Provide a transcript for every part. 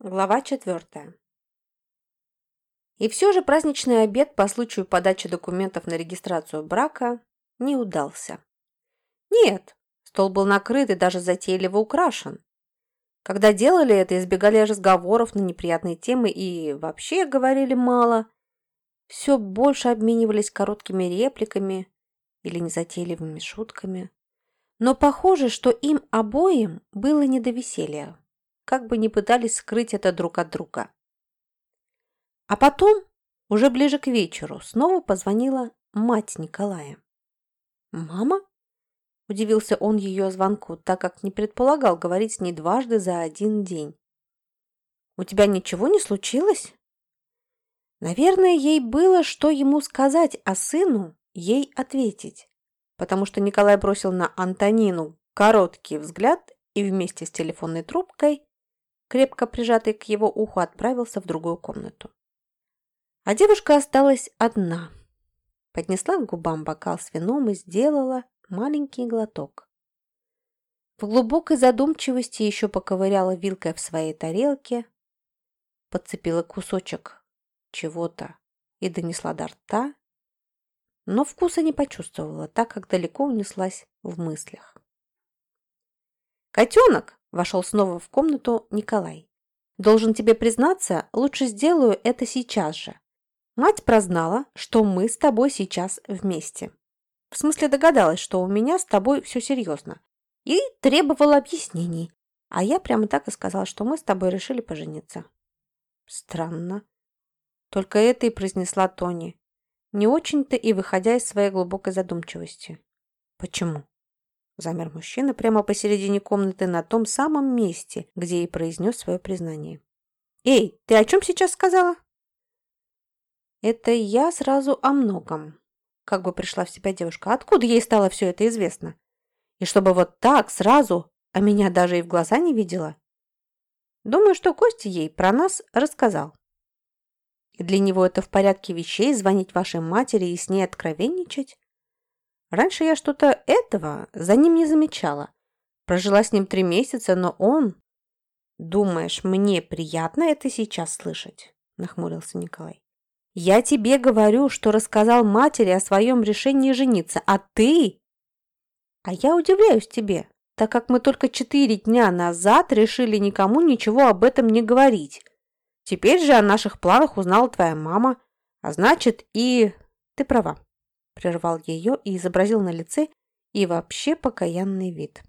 Глава четвертая. И все же праздничный обед по случаю подачи документов на регистрацию брака не удался. Нет, стол был накрыт и даже затейливо украшен. Когда делали это, избегали разговоров на неприятные темы и вообще говорили мало. Все больше обменивались короткими репликами или незатейливыми шутками. Но похоже, что им обоим было не до веселья, как бы ни пытались скрыть это друг от друга. А потом, уже ближе к вечеру, снова позвонила мать Николая. «Мама?» – удивился он ее звонку, так как не предполагал говорить с ней дважды за один день. «У тебя ничего не случилось?» Наверное, ей было что ему сказать, а сыну ей ответить потому что Николай бросил на Антонину короткий взгляд и вместе с телефонной трубкой, крепко прижатой к его уху, отправился в другую комнату. А девушка осталась одна. Поднесла к губам бокал с вином и сделала маленький глоток. В глубокой задумчивости еще поковыряла вилкой в своей тарелке, подцепила кусочек чего-то и донесла до рта, но вкуса не почувствовала, так как далеко унеслась в мыслях. «Котенок!» – вошел снова в комнату Николай. «Должен тебе признаться, лучше сделаю это сейчас же. Мать прознала, что мы с тобой сейчас вместе. В смысле догадалась, что у меня с тобой все серьезно. И требовала объяснений. А я прямо так и сказала, что мы с тобой решили пожениться». «Странно». Только это и произнесла Тони не очень-то и выходя из своей глубокой задумчивости. «Почему?» Замер мужчина прямо посередине комнаты на том самом месте, где и произнес свое признание. «Эй, ты о чем сейчас сказала?» «Это я сразу о многом», – как бы пришла в себя девушка. «Откуда ей стало все это известно? И чтобы вот так сразу, а меня даже и в глаза не видела?» Думаю, что Костя ей про нас рассказал. И для него это в порядке вещей звонить вашей матери и с ней откровенничать? Раньше я что-то этого за ним не замечала. Прожила с ним три месяца, но он... Думаешь, мне приятно это сейчас слышать? Нахмурился Николай. Я тебе говорю, что рассказал матери о своем решении жениться, а ты... А я удивляюсь тебе, так как мы только четыре дня назад решили никому ничего об этом не говорить. Теперь же о наших планах узнала твоя мама, а значит и... Ты права. Прервал ее и изобразил на лице и вообще покаянный вид.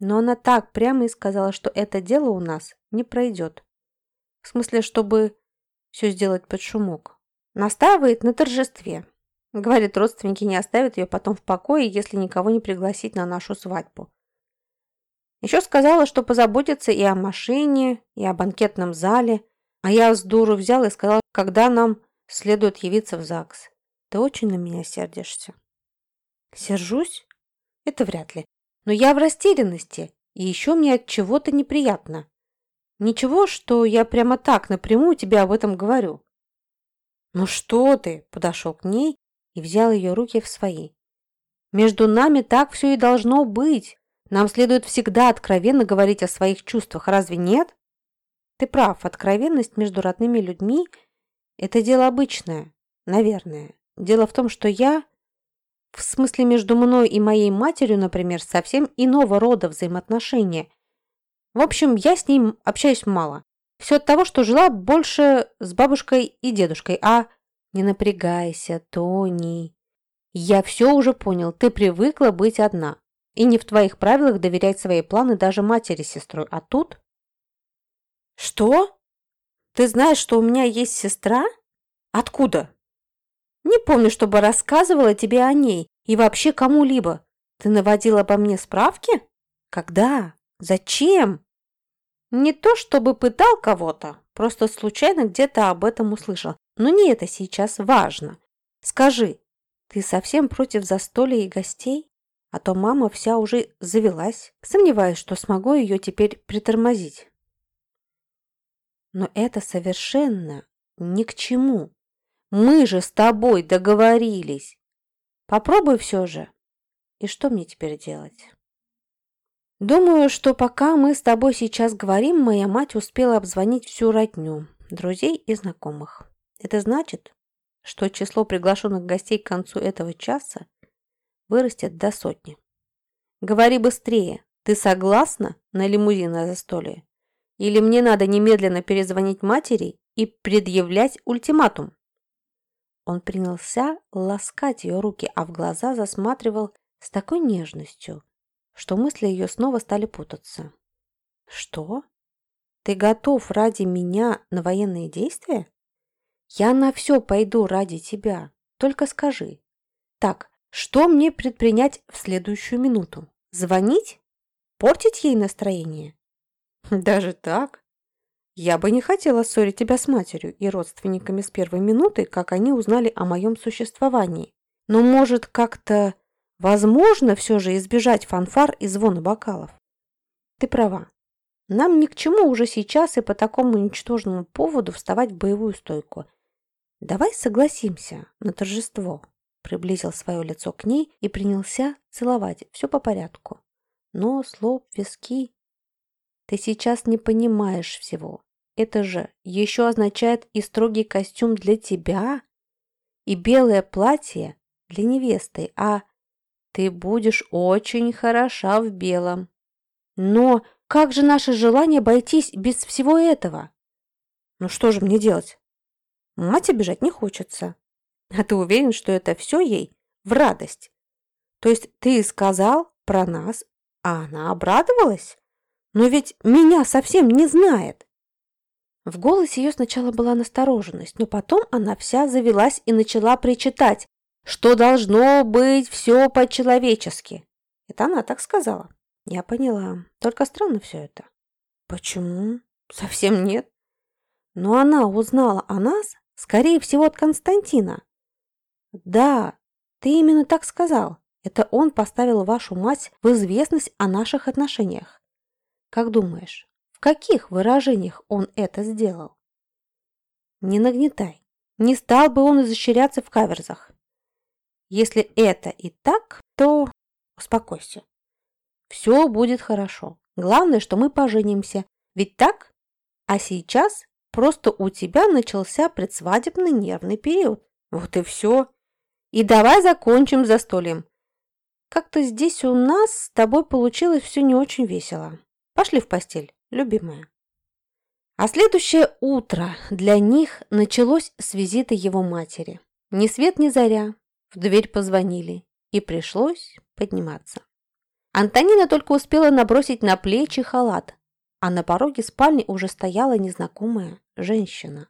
Но она так прямо и сказала, что это дело у нас не пройдет. В смысле, чтобы все сделать под шумок. Настаивает на торжестве. Говорит, родственники не оставят ее потом в покое, если никого не пригласить на нашу свадьбу. Еще сказала, что позаботится и о машине, и о банкетном зале. А я с дуру взял и сказал, когда нам следует явиться в ЗАГС. Ты очень на меня сердишься. Сержусь? Это вряд ли. Но я в растерянности, и еще мне от чего-то неприятно. Ничего, что я прямо так напрямую тебе об этом говорю. Ну что ты? Подошел к ней и взял ее руки в свои. Между нами так все и должно быть. Нам следует всегда откровенно говорить о своих чувствах, разве нет? Ты прав, откровенность между родными людьми – это дело обычное, наверное. Дело в том, что я, в смысле между мной и моей матерью, например, совсем иного рода взаимоотношения. В общем, я с ним общаюсь мало. Все от того, что жила больше с бабушкой и дедушкой, а... Не напрягайся, Тони. Я все уже понял, ты привыкла быть одна. И не в твоих правилах доверять свои планы даже матери с сестрой. А тут... Что? Ты знаешь, что у меня есть сестра? Откуда? Не помню, чтобы рассказывала тебе о ней и вообще кому-либо. Ты наводила обо мне справки? Когда? Зачем? Не то, чтобы пытал кого-то, просто случайно где-то об этом услышал. Но не это сейчас важно. Скажи, ты совсем против застолья и гостей? А то мама вся уже завелась. Сомневаюсь, что смогу ее теперь притормозить. Но это совершенно ни к чему. Мы же с тобой договорились. Попробуй все же. И что мне теперь делать? Думаю, что пока мы с тобой сейчас говорим, моя мать успела обзвонить всю родню, друзей и знакомых. Это значит, что число приглашенных гостей к концу этого часа вырастет до сотни. Говори быстрее. Ты согласна на лимузинное застолье? Или мне надо немедленно перезвонить матери и предъявлять ультиматум?» Он принялся ласкать ее руки, а в глаза засматривал с такой нежностью, что мысли ее снова стали путаться. «Что? Ты готов ради меня на военные действия? Я на все пойду ради тебя. Только скажи. Так, что мне предпринять в следующую минуту? Звонить? Портить ей настроение? Даже так? Я бы не хотела ссорить тебя с матерью и родственниками с первой минуты, как они узнали о моем существовании. Но, может, как-то возможно все же избежать фанфар и звона бокалов? Ты права. Нам ни к чему уже сейчас и по такому ничтожному поводу вставать в боевую стойку. Давай согласимся на торжество приблизил свое лицо к ней и принялся целовать, все по порядку. Нос, лоб, виски. Ты сейчас не понимаешь всего. Это же еще означает и строгий костюм для тебя, и белое платье для невесты, а ты будешь очень хороша в белом. Но как же наше желание обойтись без всего этого? Ну что же мне делать? Мать обижать не хочется. А ты уверен, что это все ей в радость? То есть ты сказал про нас, а она обрадовалась? Но ведь меня совсем не знает. В голосе ее сначала была настороженность, но потом она вся завелась и начала причитать, что должно быть все по-человечески. Это она так сказала. Я поняла. Только странно все это. Почему? Совсем нет. Но она узнала о нас, скорее всего, от Константина. «Да, ты именно так сказал. Это он поставил вашу мать в известность о наших отношениях. Как думаешь, в каких выражениях он это сделал?» «Не нагнетай. Не стал бы он изощряться в каверзах. Если это и так, то успокойся. Все будет хорошо. Главное, что мы поженимся. Ведь так? А сейчас просто у тебя начался предсвадебный нервный период. Вот и все. И давай закончим застольем. Как-то здесь у нас с тобой получилось все не очень весело. Пошли в постель, любимая. А следующее утро для них началось с визита его матери. Ни свет, ни заря. В дверь позвонили, и пришлось подниматься. Антонина только успела набросить на плечи халат, а на пороге спальни уже стояла незнакомая женщина.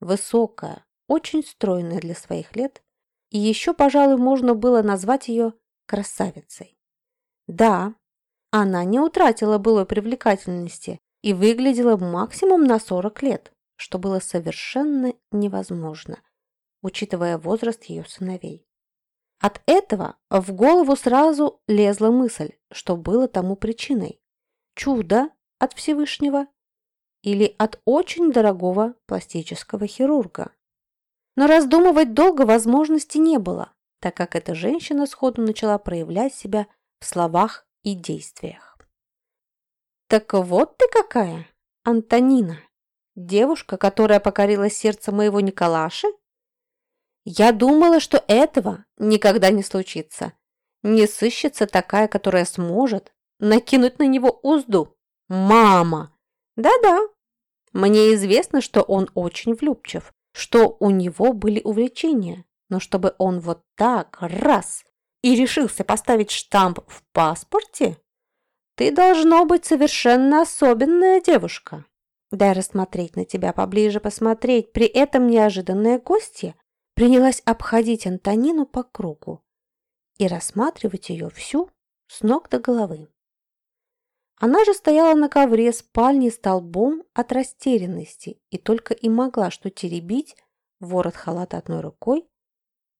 Высокая, очень стройная для своих лет, и еще, пожалуй, можно было назвать ее красавицей. Да, она не утратила былой привлекательности и выглядела максимум на 40 лет, что было совершенно невозможно, учитывая возраст ее сыновей. От этого в голову сразу лезла мысль, что было тому причиной. Чудо от Всевышнего или от очень дорогого пластического хирурга. Но раздумывать долго возможности не было, так как эта женщина сходу начала проявлять себя в словах и действиях. «Так вот ты какая, Антонина, девушка, которая покорила сердце моего Николаши? Я думала, что этого никогда не случится. Не сыщется такая, которая сможет накинуть на него узду. Мама! Да-да, мне известно, что он очень влюбчив, что у него были увлечения, но чтобы он вот так раз и решился поставить штамп в паспорте, ты должно быть совершенно особенная девушка. Дай рассмотреть на тебя поближе посмотреть. При этом неожиданная гостья принялась обходить Антонину по кругу и рассматривать ее всю с ног до головы. Она же стояла на ковре спальни столбом от растерянности и только и могла что теребить ворот халата одной рукой,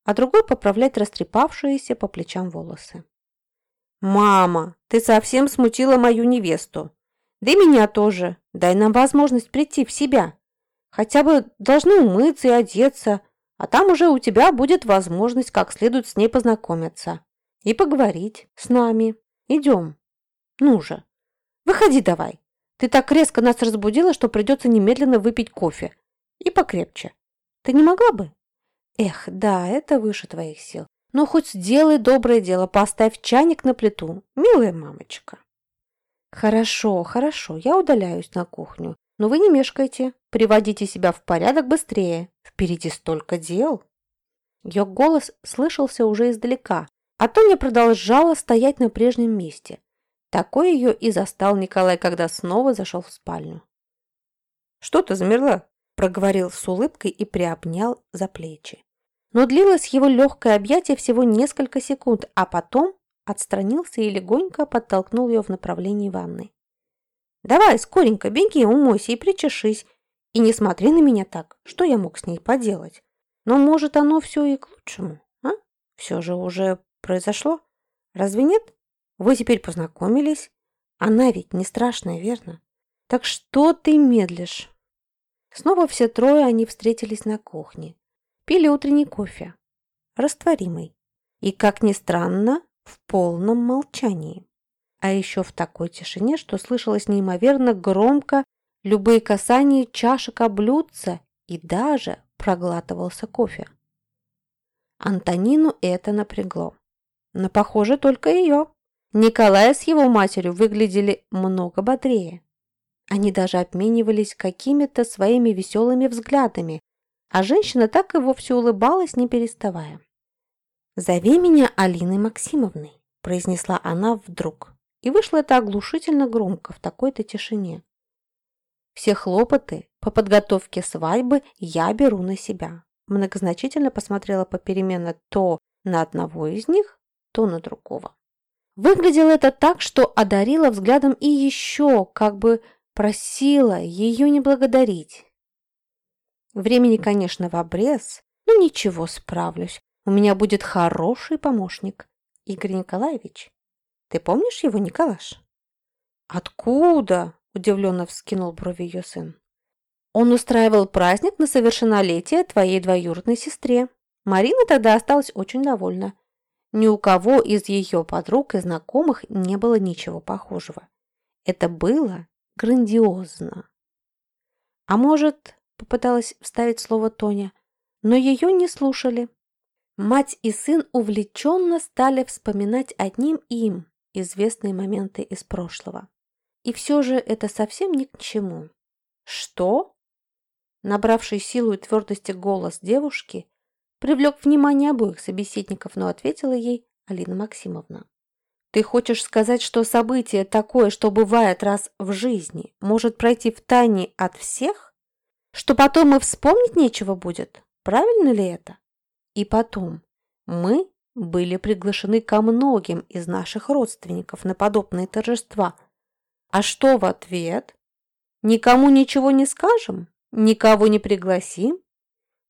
а другой поправлять растрепавшиеся по плечам волосы. «Мама, ты совсем смутила мою невесту. Да и меня тоже. Дай нам возможность прийти в себя. Хотя бы должны умыться и одеться, а там уже у тебя будет возможность как следует с ней познакомиться и поговорить с нами. Идем». Ну же, выходи давай. Ты так резко нас разбудила, что придется немедленно выпить кофе. И покрепче. Ты не могла бы? Эх, да, это выше твоих сил. Но хоть сделай доброе дело, поставь чайник на плиту, милая мамочка. Хорошо, хорошо, я удаляюсь на кухню. Но вы не мешкайте, приводите себя в порядок быстрее. Впереди столько дел. Ее голос слышался уже издалека, а Тоня продолжала стоять на прежнем месте. Такой ее и застал Николай, когда снова зашел в спальню. «Что ты замерла?» – проговорил с улыбкой и приобнял за плечи. Но длилось его легкое объятие всего несколько секунд, а потом отстранился и легонько подтолкнул ее в направлении ванны. «Давай, скоренько, беги, умойся и причешись. И не смотри на меня так, что я мог с ней поделать? Но, может, оно все и к лучшему, а? Все же уже произошло. Разве нет? Вы теперь познакомились. Она ведь не страшная, верно? Так что ты медлишь?» Снова все трое они встретились на кухне. Пили утренний кофе. Растворимый. И, как ни странно, в полном молчании. А еще в такой тишине, что слышалось неимоверно громко любые касания чашек о блюдца и даже проглатывался кофе. Антонину это напрягло. Но, похоже, только ее. Николай с его матерью выглядели много бодрее. Они даже обменивались какими-то своими веселыми взглядами, а женщина так и вовсе улыбалась, не переставая. «Зови меня Алиной Максимовной», – произнесла она вдруг. И вышло это оглушительно громко в такой-то тишине. «Все хлопоты по подготовке свадьбы я беру на себя». Многозначительно посмотрела попеременно то на одного из них, то на другого. Выглядело это так, что одарила взглядом и еще, как бы просила ее не благодарить. Времени, конечно, в обрез, но ничего, справлюсь. У меня будет хороший помощник. Игорь Николаевич. Ты помнишь его, Николаш? Откуда? Удивленно вскинул брови ее сын. Он устраивал праздник на совершеннолетие твоей двоюродной сестре. Марина тогда осталась очень довольна. Ни у кого из ее подруг и знакомых не было ничего похожего. Это было грандиозно. А может, попыталась вставить слово Тоня, но ее не слушали. Мать и сын увлеченно стали вспоминать одним им известные моменты из прошлого. И все же это совсем ни к чему. «Что?» Набравший силу и твердости голос девушки привлек внимание обоих собеседников, но ответила ей Алина Максимовна. «Ты хочешь сказать, что событие такое, что бывает раз в жизни, может пройти в тайне от всех? Что потом и вспомнить нечего будет? Правильно ли это?» И потом, мы были приглашены ко многим из наших родственников на подобные торжества. А что в ответ? Никому ничего не скажем? Никого не пригласим?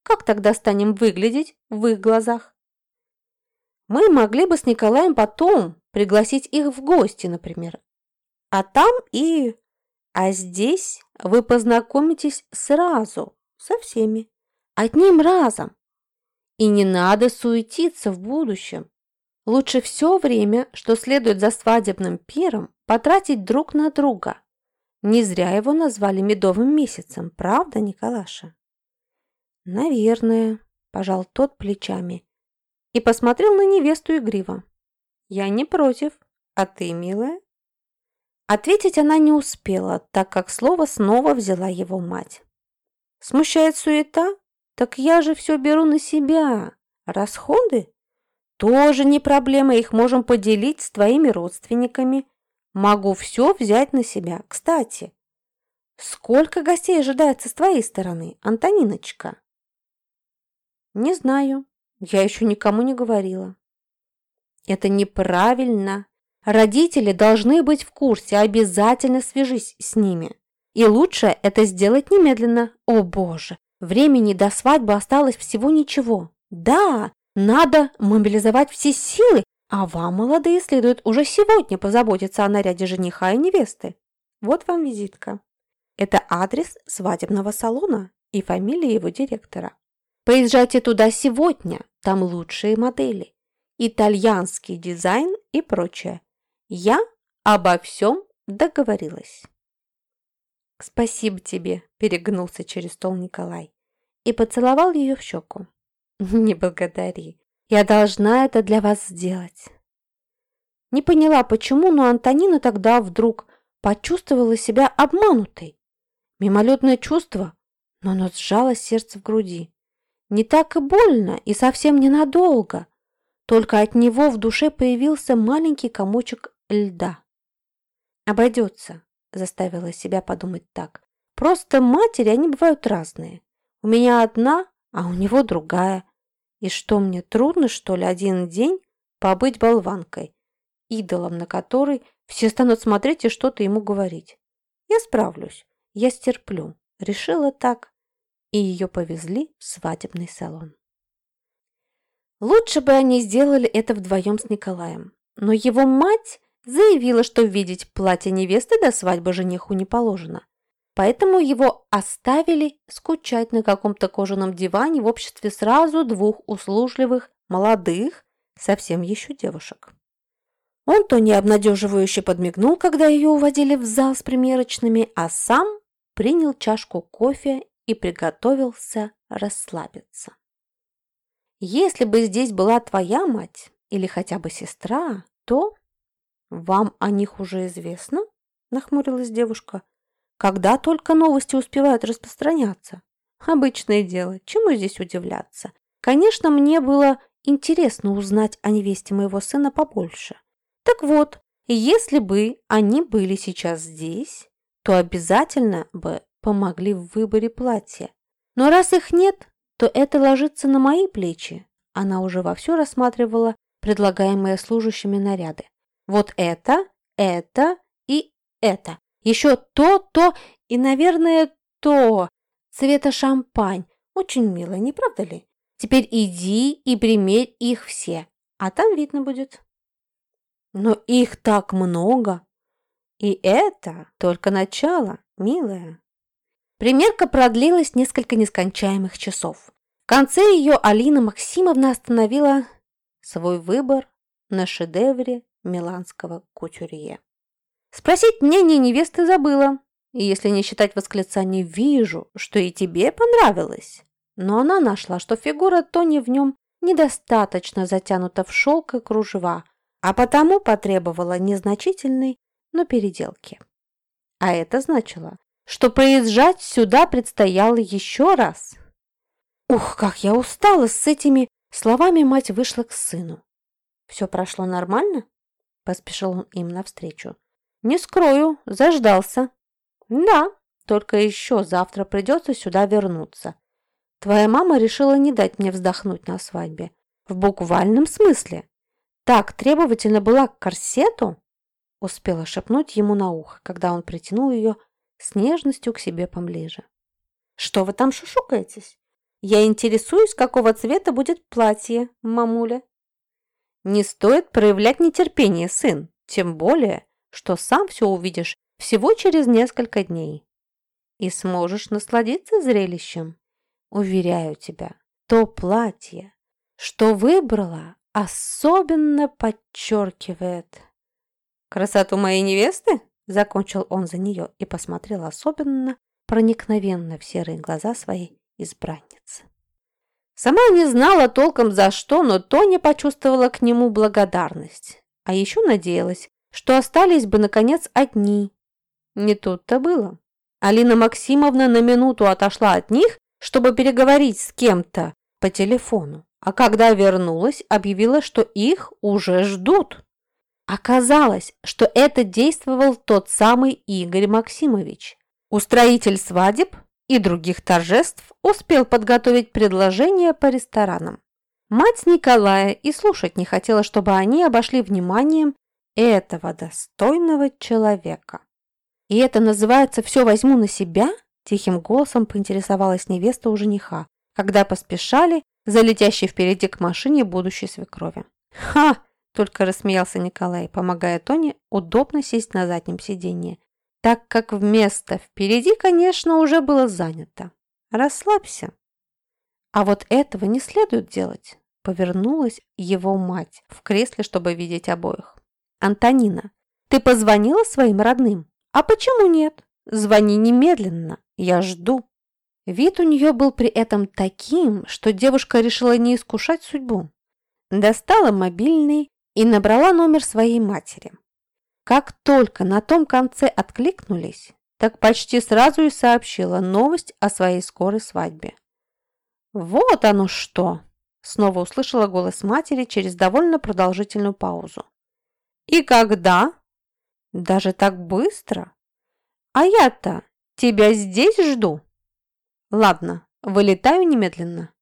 Как тогда станем выглядеть в их глазах? Мы могли бы с Николаем потом пригласить их в гости, например. А там и... А здесь вы познакомитесь сразу со всеми, одним разом. И не надо суетиться в будущем. Лучше все время, что следует за свадебным пиром, потратить друг на друга. Не зря его назвали медовым месяцем, правда, Николаша? Наверное, пожал тот плечами и посмотрел на невесту игриво. Я не против, а ты, милая? Ответить она не успела, так как слово снова взяла его мать. Смущает суета? Так я же все беру на себя. Расходы? Тоже не проблема, их можем поделить с твоими родственниками. Могу все взять на себя. Кстати, сколько гостей ожидается с твоей стороны, Антониночка? Не знаю. Я еще никому не говорила. Это неправильно. Родители должны быть в курсе, обязательно свяжись с ними. И лучше это сделать немедленно. О боже, Времени до свадьбы осталось всего ничего. Да, надо мобилизовать все силы, а вам, молодые, следует уже сегодня позаботиться о наряде жениха и невесты. Вот вам визитка. Это адрес свадебного салона и фамилия его директора. Поезжайте туда сегодня, там лучшие модели, итальянский дизайн и прочее. Я обо всем договорилась. «Спасибо тебе», – перегнулся через стол Николай и поцеловал ее в щеку. «Не благодари. Я должна это для вас сделать». Не поняла, почему, но Антонина тогда вдруг почувствовала себя обманутой. Мимолетное чувство, но оно сжало сердце в груди. Не так и больно, и совсем ненадолго. Только от него в душе появился маленький комочек льда. «Обойдется», – заставила себя подумать так. «Просто матери, они бывают разные. У меня одна, а у него другая. И что мне, трудно, что ли, один день побыть болванкой, идолом на которой все станут смотреть и что-то ему говорить? Я справлюсь, я стерплю. Решила так. И ее повезли в свадебный салон. Лучше бы они сделали это вдвоем с Николаем. Но его мать заявила, что видеть платье невесты до свадьбы жениху не положено. Поэтому его оставили скучать на каком-то кожаном диване в обществе сразу двух услужливых, молодых, совсем еще девушек. Он то не обнадеживающе подмигнул, когда ее уводили в зал с примерочными, а сам принял чашку кофе и приготовился расслабиться. Если бы здесь была твоя мать или хотя бы сестра, то... Вам о них уже известно? Нахмурилась девушка. Когда только новости успевают распространяться. Обычное дело, чему здесь удивляться? Конечно, мне было интересно узнать о невесте моего сына побольше. Так вот, если бы они были сейчас здесь, то обязательно бы помогли в выборе платья. Но раз их нет, то это ложится на мои плечи. Она уже вовсю рассматривала предлагаемые служащими наряды. Вот это, это и это. Еще то, то и, наверное, то. Цвета шампань. Очень мило, не правда ли? Теперь иди и примерь их все, а там видно будет. Но их так много. И это только начало, милая. Примерка продлилась несколько нескончаемых часов. В конце ее Алина Максимовна остановила свой выбор на шедевре миланского кутюрье. Спросить мнение невесты забыла. И если не считать восклицаний «вижу», что и тебе понравилось. Но она нашла, что фигура Тони в нем недостаточно затянута в шелк и кружева, а потому потребовала незначительной, но переделки. А это значило, что проезжать сюда предстояло еще раз. Ух, как я устала с этими словами мать вышла к сыну. «Все прошло нормально?» – поспешил он им навстречу. Не скрою, заждался. Да, только еще завтра придется сюда вернуться. Твоя мама решила не дать мне вздохнуть на свадьбе. В буквальном смысле. Так требовательно была к корсету, успела шепнуть ему на ухо, когда он притянул ее с нежностью к себе поближе. Что вы там шушукаетесь? Я интересуюсь, какого цвета будет платье, мамуля. Не стоит проявлять нетерпение, сын, тем более, что сам все увидишь всего через несколько дней. И сможешь насладиться зрелищем. Уверяю тебя, то платье, что выбрала, особенно подчеркивает. «Красоту моей невесты?» – закончил он за нее и посмотрел особенно проникновенно в серые глаза своей избранницы. Сама не знала толком за что, но Тоня почувствовала к нему благодарность, а еще надеялась, что остались бы, наконец, одни. Не тут-то было. Алина Максимовна на минуту отошла от них, чтобы переговорить с кем-то по телефону, а когда вернулась, объявила, что их уже ждут. Оказалось, что это действовал тот самый Игорь Максимович. Устроитель свадеб и других торжеств успел подготовить предложение по ресторанам. Мать Николая и слушать не хотела, чтобы они обошли вниманием этого достойного человека. И это называется «все возьму на себя»? Тихим голосом поинтересовалась невеста у жениха, когда поспешали за летящей впереди к машине будущей свекрови. «Ха!» – только рассмеялся Николай, помогая Тоне удобно сесть на заднем сиденье, так как вместо «впереди», конечно, уже было занято. «Расслабься». А вот этого не следует делать, повернулась его мать в кресле, чтобы видеть обоих. Антонина, Ты позвонила своим родным? А почему нет? Звони немедленно, я жду. Вид у нее был при этом таким, что девушка решила не искушать судьбу. Достала мобильный и набрала номер своей матери. Как только на том конце откликнулись, так почти сразу и сообщила новость о своей скорой свадьбе. «Вот оно что!» – снова услышала голос матери через довольно продолжительную паузу. «И когда?» «Даже так быстро? А я-то тебя здесь жду!» «Ладно, вылетаю немедленно».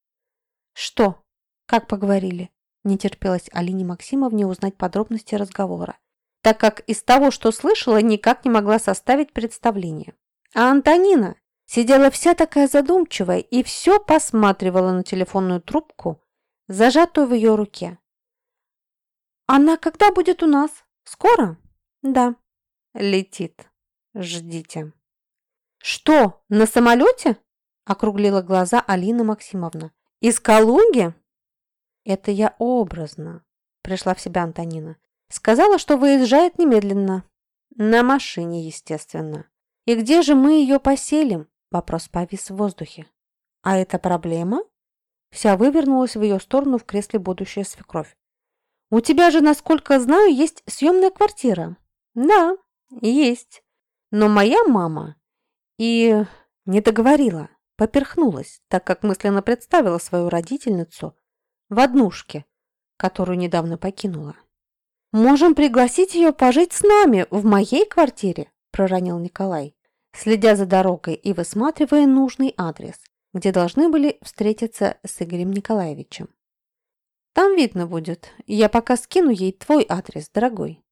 «Что? Как поговорили?» – не терпелась Алине Максимовне узнать подробности разговора, так как из того, что слышала, никак не могла составить представление. А Антонина сидела вся такая задумчивая и все посматривала на телефонную трубку, зажатую в ее руке. «Она когда будет у нас? Скоро?» «Да». «Летит. Ждите». «Что, на самолете?» – округлила глаза Алина Максимовна. «Из Калуги?» «Это я образно», – пришла в себя Антонина. Сказала, что выезжает немедленно. На машине, естественно. И где же мы ее поселим? Вопрос повис в воздухе. А это проблема? Вся вывернулась в ее сторону в кресле будущая свекровь. У тебя же, насколько знаю, есть съемная квартира. Да, есть. Но моя мама и не договорила, поперхнулась, так как мысленно представила свою родительницу в однушке, которую недавно покинула. «Можем пригласить ее пожить с нами в моей квартире», – проронил Николай, следя за дорогой и высматривая нужный адрес, где должны были встретиться с Игорем Николаевичем. «Там видно будет. Я пока скину ей твой адрес, дорогой».